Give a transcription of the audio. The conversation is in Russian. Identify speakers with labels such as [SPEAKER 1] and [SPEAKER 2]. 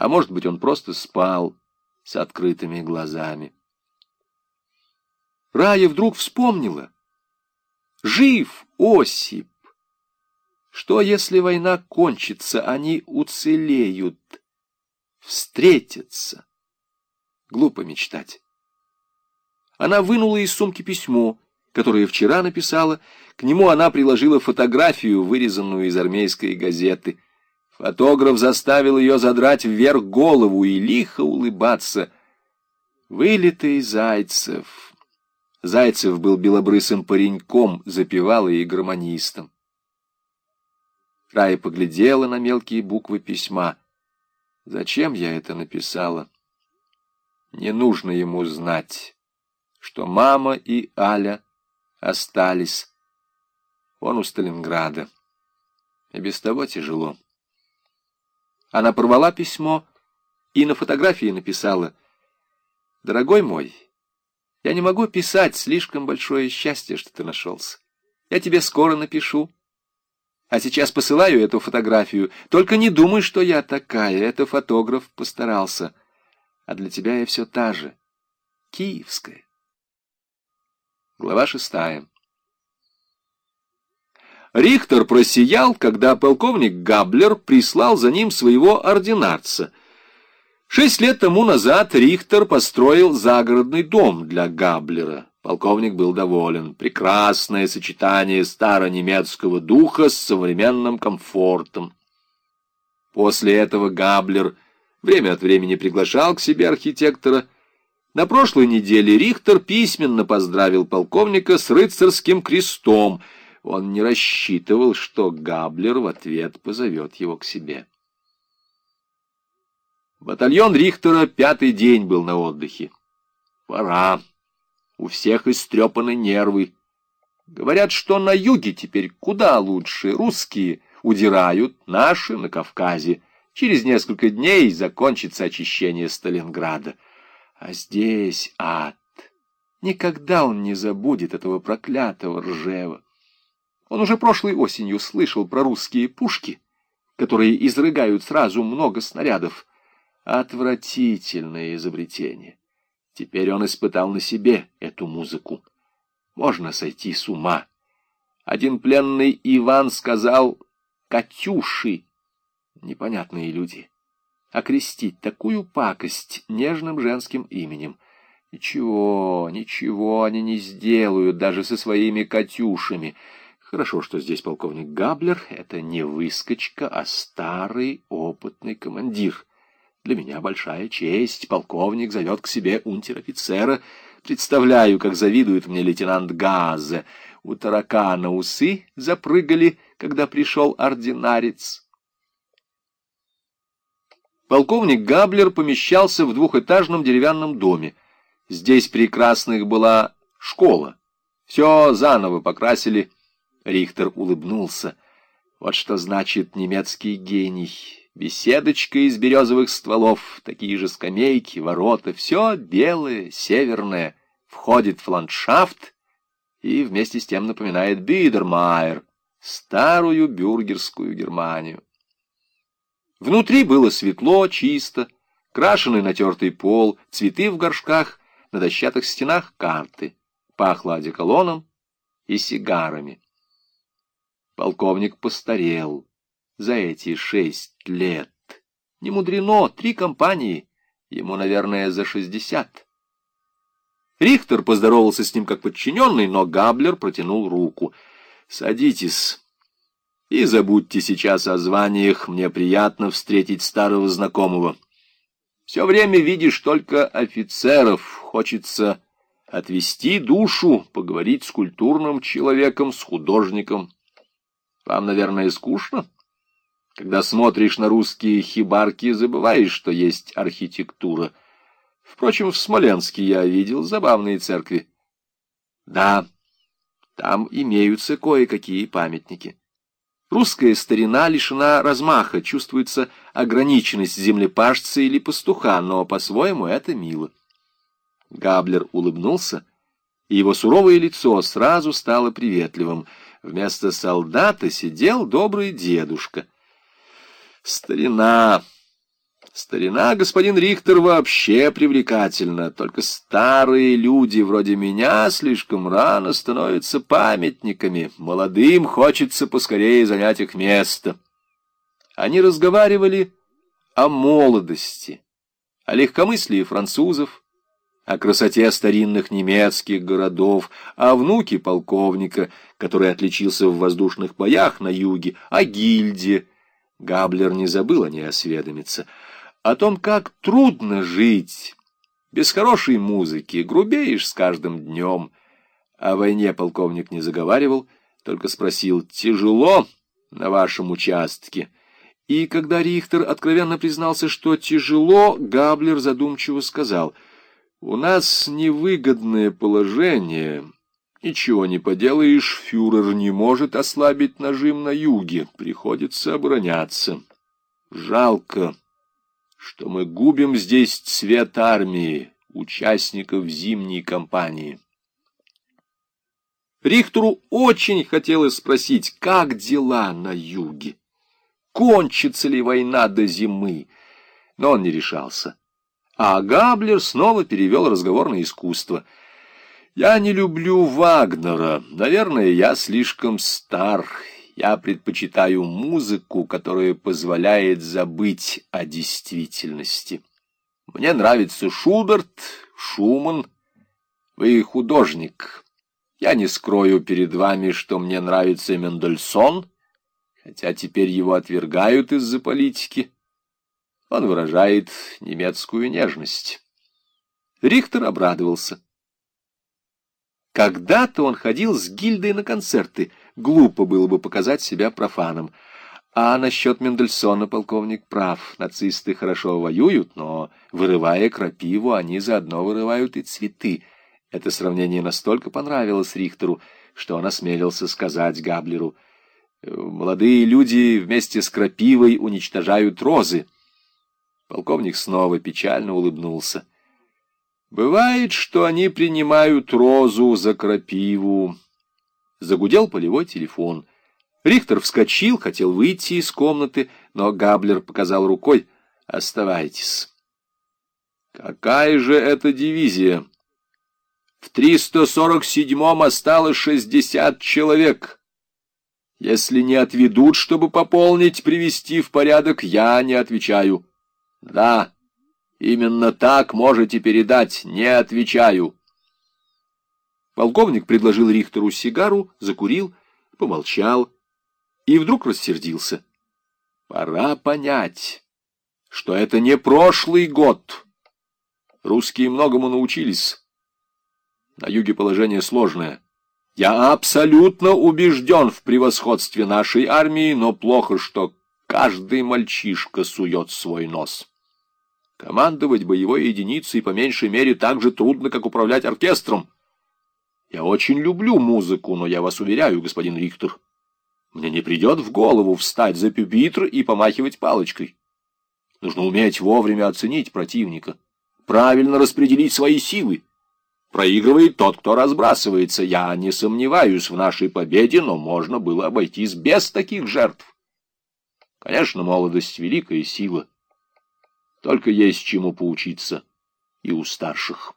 [SPEAKER 1] А может быть, он просто спал с открытыми глазами. Рая вдруг вспомнила. Жив Осип. Что, если война кончится, они уцелеют, встретятся? Глупо мечтать. Она вынула из сумки письмо, которое вчера написала. К нему она приложила фотографию, вырезанную из армейской газеты. Фотограф заставил ее задрать вверх голову и лихо улыбаться. Вылитый Зайцев. Зайцев был белобрысым пареньком, запевал и гармонистом. Рая поглядела на мелкие буквы письма. Зачем я это написала? Не нужно ему знать, что мама и Аля остались. Он у Сталинграда. И без того тяжело. Она порвала письмо и на фотографии написала «Дорогой мой, я не могу писать, слишком большое счастье, что ты нашелся. Я тебе скоро напишу. А сейчас посылаю эту фотографию. Только не думай, что я такая. Это фотограф постарался. А для тебя я все та же. Киевская. Глава шестая. Рихтер просиял, когда полковник Габлер прислал за ним своего ординарца. Шесть лет тому назад Рихтер построил загородный дом для Габлера. Полковник был доволен. Прекрасное сочетание старонемецкого духа с современным комфортом. После этого Габлер время от времени приглашал к себе архитектора. На прошлой неделе Рихтер письменно поздравил полковника с рыцарским крестом — он не рассчитывал, что Габлер в ответ позовет его к себе. Батальон Рихтера пятый день был на отдыхе. Пора. У всех истрепаны нервы. Говорят, что на юге теперь куда лучше. Русские удирают, наши на Кавказе. Через несколько дней закончится очищение Сталинграда. А здесь ад. Никогда он не забудет этого проклятого Ржева. Он уже прошлой осенью слышал про русские пушки, которые изрыгают сразу много снарядов. Отвратительное изобретение. Теперь он испытал на себе эту музыку. Можно сойти с ума. Один пленный Иван сказал «Катюши». Непонятные люди. Окрестить такую пакость нежным женским именем. Ничего, ничего они не сделают даже со своими «Катюшами». Хорошо, что здесь полковник Габлер — это не выскочка, а старый опытный командир. Для меня большая честь. Полковник зовет к себе унтер-офицера. Представляю, как завидует мне лейтенант Газе. У таракана усы запрыгали, когда пришел ординарец. Полковник Габлер помещался в двухэтажном деревянном доме. Здесь прекрасных была школа. Все заново покрасили Рихтер улыбнулся. Вот что значит немецкий гений. Беседочка из березовых стволов, такие же скамейки, ворота, все белое, северное, входит в ландшафт и вместе с тем напоминает Бидермайер, старую бюргерскую Германию. Внутри было светло, чисто, крашеный натертый пол, цветы в горшках, на дощатых стенах карты. Пахло одеколоном и сигарами. Полковник постарел за эти шесть лет. Не мудрено, три компании, ему, наверное, за шестьдесят. Рихтер поздоровался с ним как подчиненный, но Габлер протянул руку. «Садитесь и забудьте сейчас о званиях, мне приятно встретить старого знакомого. Все время видишь только офицеров, хочется отвести душу, поговорить с культурным человеком, с художником». Вам, наверное, скучно? Когда смотришь на русские хибарки, забываешь, что есть архитектура. Впрочем, в Смоленске я видел забавные церкви. Да, там имеются кое-какие памятники. Русская старина лишена размаха, чувствуется ограниченность землепашца или пастуха, но по-своему это мило. Габлер улыбнулся, и его суровое лицо сразу стало приветливым — Вместо солдата сидел добрый дедушка. Старина, Старина, господин Рихтер, вообще привлекательна. Только старые люди вроде меня слишком рано становятся памятниками. Молодым хочется поскорее занять их место. Они разговаривали о молодости, о легкомыслии французов, о красоте старинных немецких городов, о внуке полковника, который отличился в воздушных боях на юге, о гильдии. Габлер не забыл о ней осведомиться — о том, как трудно жить. Без хорошей музыки грубеешь с каждым днем. О войне полковник не заговаривал, только спросил, тяжело на вашем участке? И когда Рихтер откровенно признался, что тяжело, Габлер задумчиво сказал, «У нас невыгодное положение. Ничего не поделаешь, фюрер не может ослабить нажим на юге, приходится обороняться. Жалко» что мы губим здесь цвет армии, участников зимней кампании. Рихтеру очень хотелось спросить, как дела на юге, кончится ли война до зимы, но он не решался. А Габлер снова перевел разговор на искусство. «Я не люблю Вагнера. Наверное, я слишком стар я предпочитаю музыку, которая позволяет забыть о действительности. Мне нравится Шуберт, Шуман. Вы художник. Я не скрою перед вами, что мне нравится Мендельсон, хотя теперь его отвергают из-за политики. Он выражает немецкую нежность. Рихтер обрадовался. Когда-то он ходил с гильдой на концерты — Глупо было бы показать себя профаном. А насчет Мендельсона полковник прав. Нацисты хорошо воюют, но, вырывая крапиву, они заодно вырывают и цветы. Это сравнение настолько понравилось Рихтеру, что он осмелился сказать Габлеру. «Молодые люди вместе с крапивой уничтожают розы». Полковник снова печально улыбнулся. «Бывает, что они принимают розу за крапиву». Загудел полевой телефон. Рихтер вскочил, хотел выйти из комнаты, но Габлер показал рукой «Оставайтесь». «Какая же это дивизия?» «В 347-м осталось 60 человек». Если не отведут, чтобы пополнить, привести в порядок, я не отвечаю. Да, именно так можете передать, не отвечаю. Полковник предложил Рихтеру сигару, закурил, помолчал и вдруг рассердился. Пора понять, что это не прошлый год. Русские многому научились. На юге положение сложное. Я абсолютно убежден в превосходстве нашей армии, но плохо, что каждый мальчишка сует свой нос. Командовать боевой единицей по меньшей мере так же трудно, как управлять оркестром. Я очень люблю музыку, но я вас уверяю, господин Рихтер, мне не придет в голову встать за пюпитр и помахивать палочкой. Нужно уметь вовремя оценить противника, правильно распределить свои силы. Проигрывает тот, кто разбрасывается. Я не сомневаюсь в нашей победе, но можно было обойтись без таких жертв. Конечно, молодость — великая сила. Только есть чему поучиться и у старших.